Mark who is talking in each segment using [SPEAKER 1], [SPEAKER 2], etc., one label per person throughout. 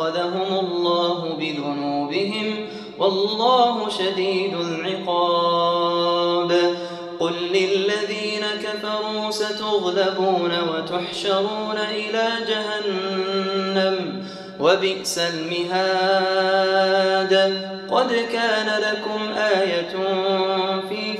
[SPEAKER 1] أخذهم الله بذنوبهم والله شديد العقاب قل للذين كفروا ستغلبون وتحشرون إلى جهنم وبئس المهاد قد كان لكم آية في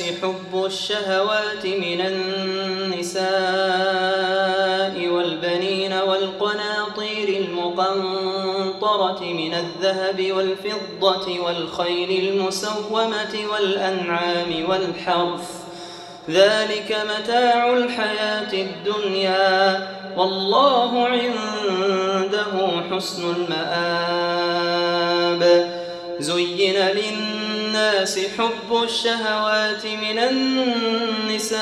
[SPEAKER 1] الناس حب الشهوات من النساء والبنين والقناطير المقنطرة من الذهب والفضة والخيل المسومة والأنعام والحرف ذلك متاع الحياة الدنيا والله عنده حسن المآب زين للناس الناس حب الشهوات من النساء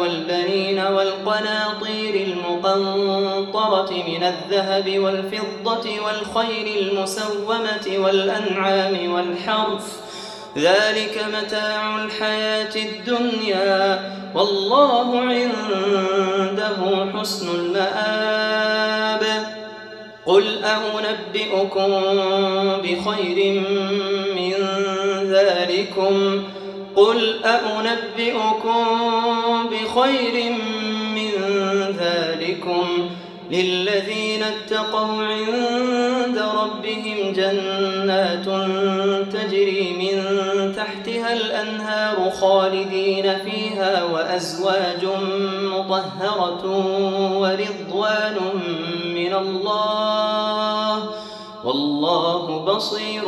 [SPEAKER 1] والبنين والقناطير المقنطرة من الذهب والفضة والخير المسومة والأنعام والحرف ذلك متاع الحياة الدنيا والله عنده حسن المآب قل أنبئكم بخير من ذلكم قل أنبئكم بخير من ذلكم للذين اتقوا عند ربهم جنات تجري الأنهار خالدين فيها وأزواج مطهرة ورضوان من الله والله بصير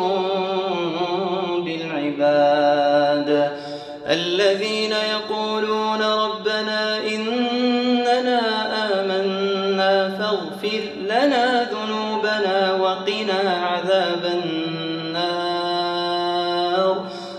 [SPEAKER 1] بالعباد الذين يقولون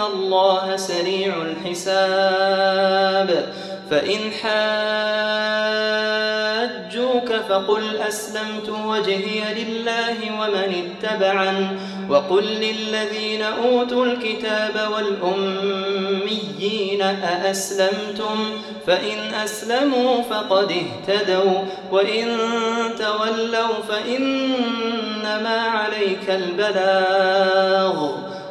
[SPEAKER 1] إن الله سريع الحساب فإن حاجوك فقل أسلمت وجهي لله ومن اتبعن وقل للذين أوتوا الكتاب والأميين أأسلمتم فإن أسلموا فقد اهتدوا وإن تولوا فإنما عليك البلاغ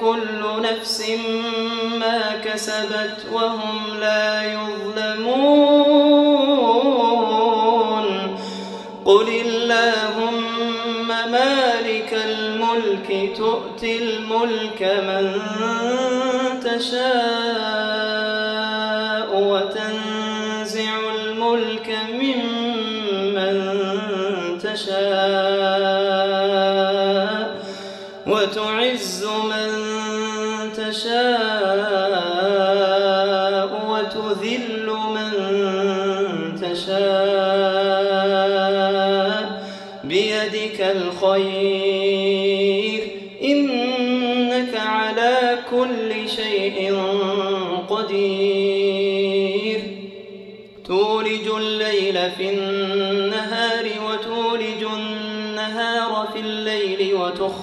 [SPEAKER 1] كل نفس ما كسبت وهم لا يظلمون قل اللهم مالك الملك تؤتي الملك من تشاء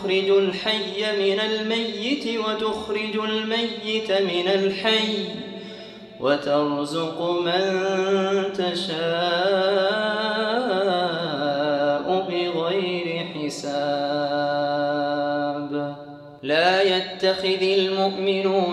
[SPEAKER 1] تخرج الحي من الميت وتخرج الميت من الحي وترزق من تشاء بغير حساب لا يتخذ المؤمنون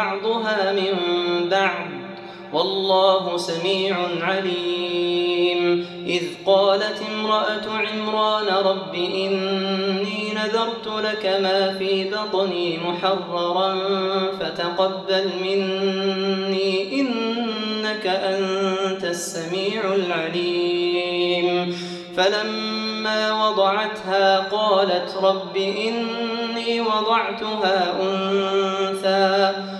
[SPEAKER 1] بعضها من بعض والله سميع عليم إذ قالت امرأة عمران رب إني نذرت لك ما في بطني محررا فتقبل مني إنك أنت السميع العليم فلما وضعتها قالت رب إني وضعتها أنثى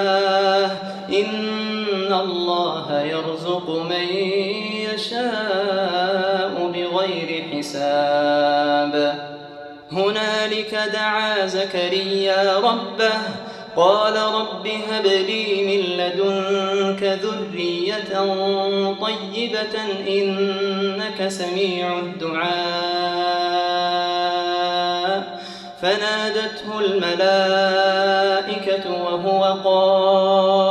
[SPEAKER 1] يرزق من يشاء بغير حساب هنالك دعا زكريا ربه قال رب هب لي من لدنك ذرية طيبة إنك سميع الدعاء فنادته الملائكة وهو قال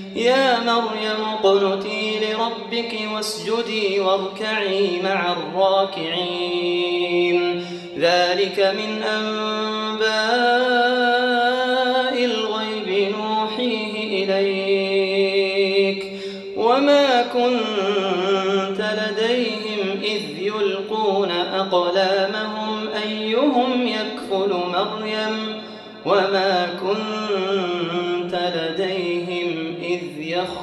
[SPEAKER 1] يا مريم اقنتي لربك واسجدي واركعي مع الراكعين ذلك من أنباء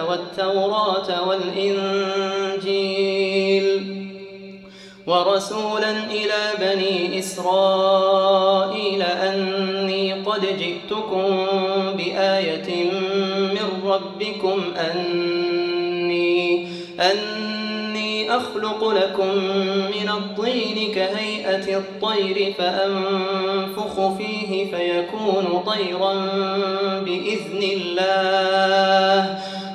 [SPEAKER 1] والتوراة والإنجيل ورسولا إلى بني إسرائيل أني قد جئتكم بآية من ربكم أني, أني أخلق لكم من الطين كهيئة الطير فأنفخ فيه فيكون طيرا بإذن الله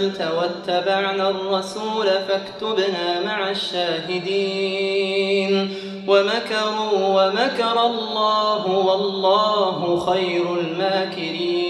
[SPEAKER 1] أرسلت واتبعنا الرسول فاكتبنا مع الشاهدين ومكروا ومكر الله والله خير الماكرين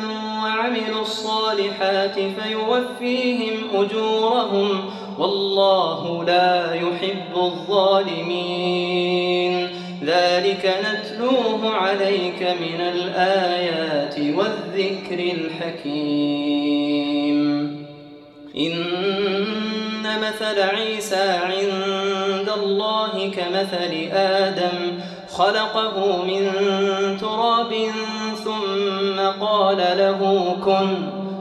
[SPEAKER 1] الصالحات فيوفيهم أجورهم والله لا يحب الظالمين ذلك نتلوه عليك من الآيات والذكر الحكيم إن مثل عيسى عند الله كمثل آدم خلقه من تراب ثم قال له كن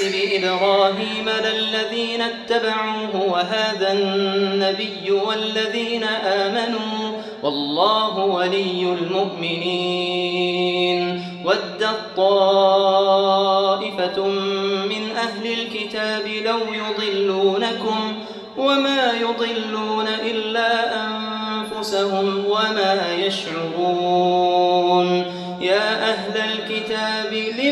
[SPEAKER 1] بسبيل إبراهيم للذين اتبعوه وهذا النبي والذين آمنوا والله ولي المؤمنين ود الطائفة من أهل الكتاب لو يضلونكم وما يضلون إلا أنفسهم وما يشعرون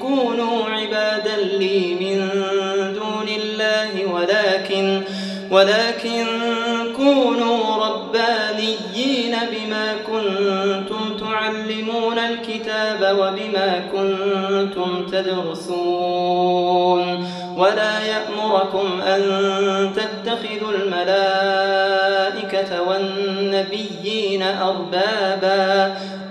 [SPEAKER 1] كونوا عبادا لي من دون الله ولكن ولكن كونوا ربانيين بما كنتم تعلمون الكتاب وبما كنتم تدرسون ولا يأمركم أن تتخذوا الملائكة والنبيين أربابا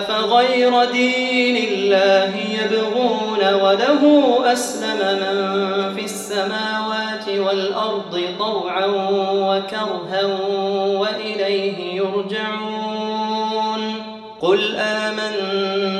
[SPEAKER 1] أفغير دين الله يبغون وله أسلم من في السماوات والأرض طوعا وكرها وإليه يرجعون قل آمنا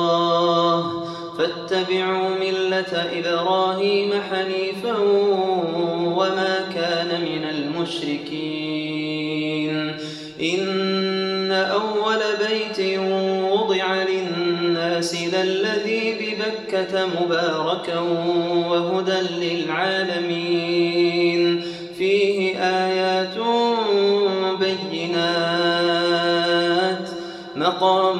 [SPEAKER 1] اتبعوا ملة إبراهيم حنيفا وما كان من المشركين إن أول بيت وضع للناس الذي ببكة مباركا وهدى للعالمين فيه آيات بينات مقام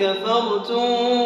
[SPEAKER 1] كفرتم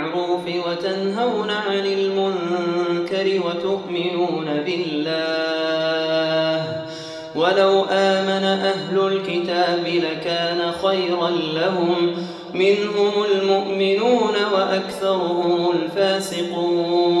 [SPEAKER 1] بالمعروف وتنهون عن المنكر وتؤمنون بالله ولو آمن أهل الكتاب لكان خيرا لهم منهم المؤمنون وأكثرهم الفاسقون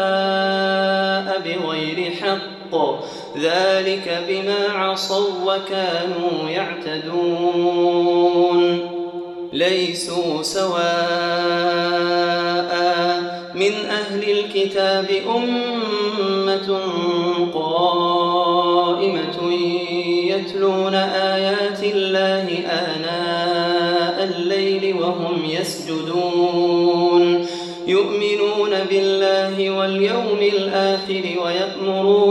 [SPEAKER 1] ذلك بما عصوا وكانوا يعتدون ليسوا سواء من أهل الكتاب أمة قائمة يتلون آيات الله آناء الليل وهم يسجدون يؤمنون بالله واليوم الآخر ويأمرون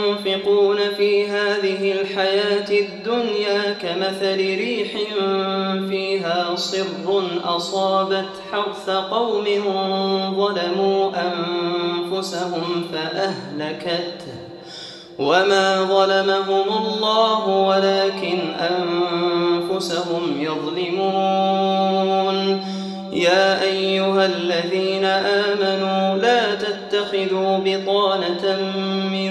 [SPEAKER 1] ينفقون في هذه الحياة الدنيا كمثل ريح فيها صر أصابت حرث قوم ظلموا أنفسهم فأهلكت وما ظلمهم الله ولكن أنفسهم يظلمون يا أيها الذين آمنوا لا تتخذوا بطانة من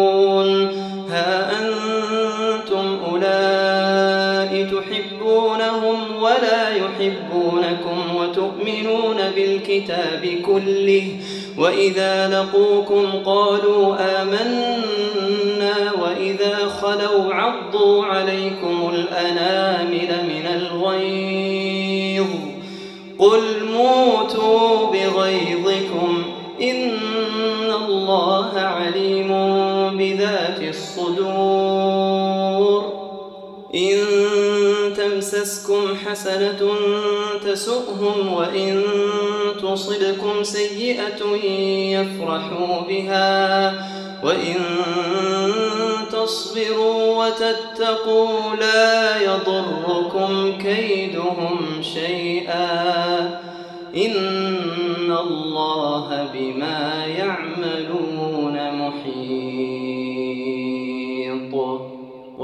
[SPEAKER 1] الكتاب كله وإذا لقوكم قالوا آمنا وإذا خلوا عضوا عليكم الأنامل من الغيظ قل موتوا بغيظكم إن الله عليم بذات الصدور إن تمسسكم حسنة تسؤهم وإن تصبكم سيئة يفرحوا بها وإن تصبروا وتتقوا لا يضركم كيدهم شيئا إن الله بما يعمل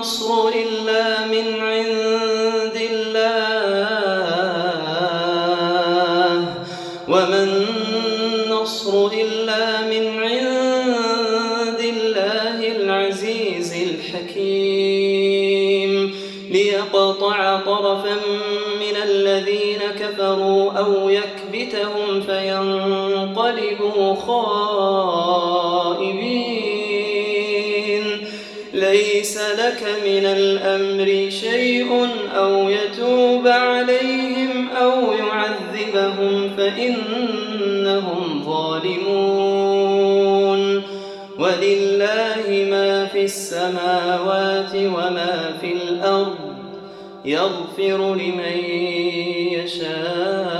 [SPEAKER 1] النصر إلا من عند الله وما النصر إلا من عند الله العزيز الحكيم ليقطع طرفا من الذين كفروا أو يكبتهم فينقلبوا خاسرين من الأمر شيء أو يتوب عليهم أو يعذبهم فإنهم ظالمون ولله ما في السماوات وما في الأرض يغفر لمن يشاء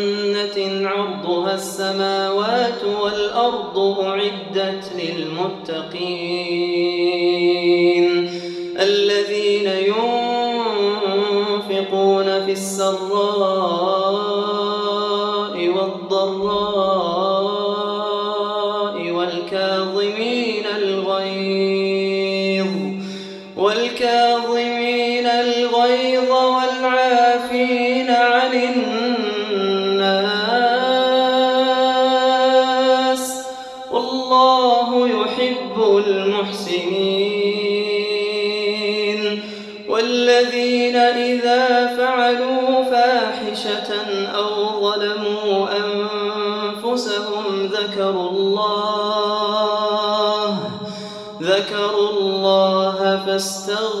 [SPEAKER 1] عرضها السماوات والأرض أعدت للمتقين الذين ينفقون في السراء still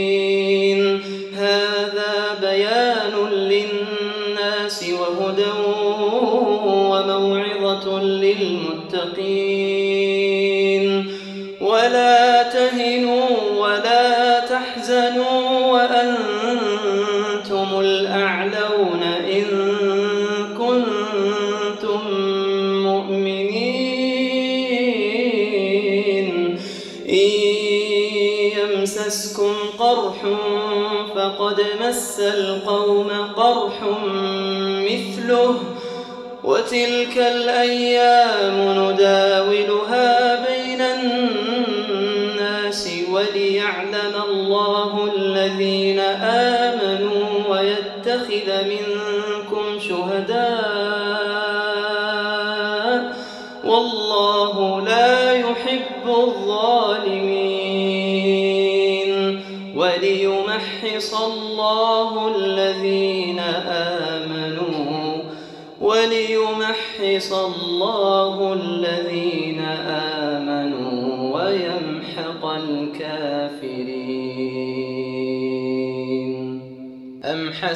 [SPEAKER 1] يمسسكم قرح فقد مس القوم قرح مثله وتلك الأيام نداولها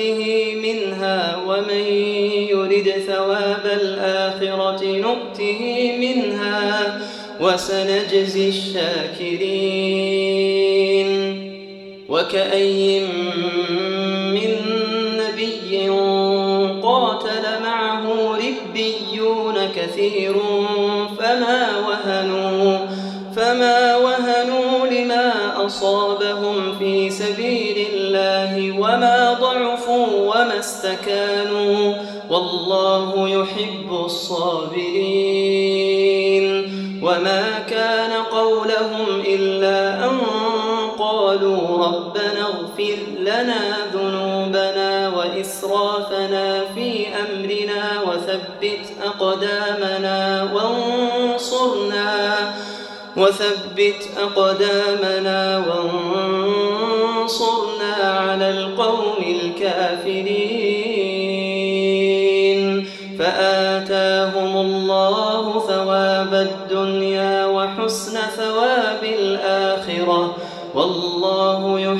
[SPEAKER 1] نفسه منها ومن يرد ثواب الآخرة نؤته منها وسنجزي الشاكرين وكأي من نبي قاتل معه ربيون كثيرون الله يحب الصابرين وما كان قولهم إلا أن قالوا ربنا اغفر لنا ذنوبنا وإسرافنا في أمرنا وثبت أقدامنا وانصرنا وثبت أقدامنا وانصرنا على القوم الكافرين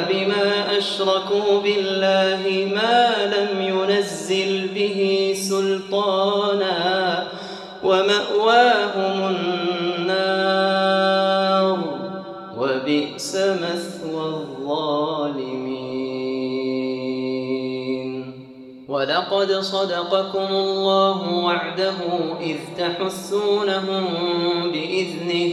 [SPEAKER 1] بما أشركوا بالله ما لم ينزل به سلطانا ومأواهم النار وبئس مثوى الظالمين ولقد صدقكم الله وعده إذ تحسونهم بإذنه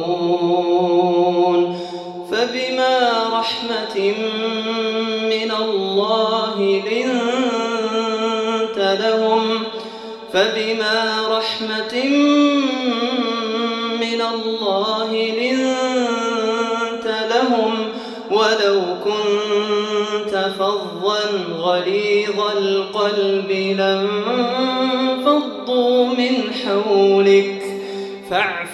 [SPEAKER 1] رحمة من الله لنت لهم فبما رحمة من الله لنت لهم ولو كنت فظا غليظ القلب لم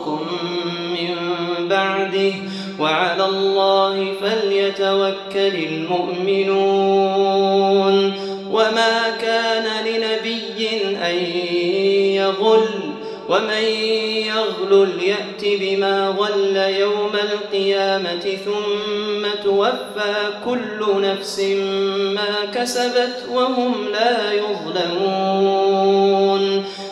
[SPEAKER 1] يرزقكم من بعده وعلى الله فليتوكل المؤمنون وما كان لنبي أن يغل ومن يغلل يأت بما غل يوم القيامة ثم توفى كل نفس ما كسبت وهم لا يظلمون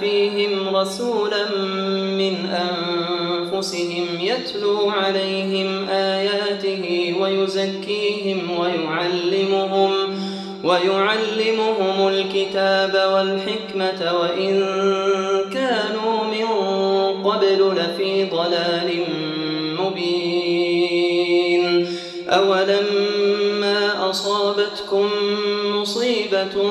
[SPEAKER 1] فيهم رسولا من أنفسهم يتلو عليهم آياته ويزكيهم ويعلمهم ويعلمهم الكتاب والحكمة وإن كانوا من قبل لفي ضلال مبين أولما أصابتكم مصيبة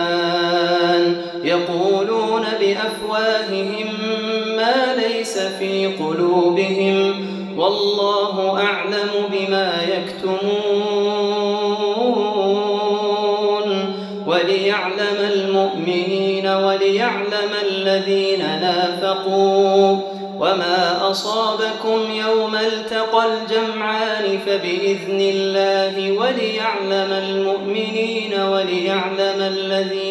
[SPEAKER 1] يقولون بأفواههم ما ليس في قلوبهم والله أعلم بما يكتمون وليعلم المؤمنين وليعلم الذين نافقوا وما أصابكم يوم التقى الجمعان فبإذن الله وليعلم المؤمنين وليعلم الذين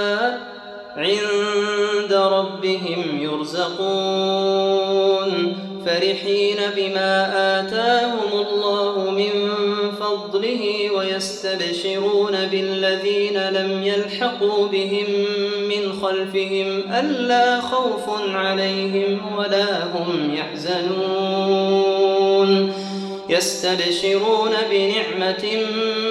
[SPEAKER 1] عند ربهم يرزقون فرحين بما آتاهم الله من فضله ويستبشرون بالذين لم يلحقوا بهم من خلفهم ألا خوف عليهم ولا هم يحزنون يستبشرون بنعمة من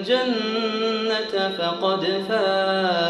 [SPEAKER 1] الجنة فقد فاز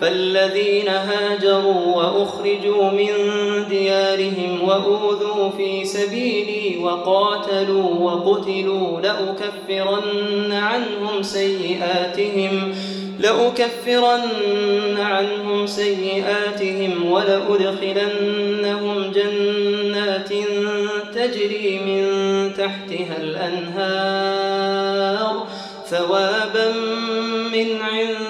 [SPEAKER 1] فالذين هاجروا وأخرجوا من ديارهم وأوذوا في سبيلي وقاتلوا وقتلوا لأكفرن عنهم سيئاتهم لأكفرن عنهم سيئاتهم ولأدخلنهم جنات تجري من تحتها الأنهار ثوابا من عند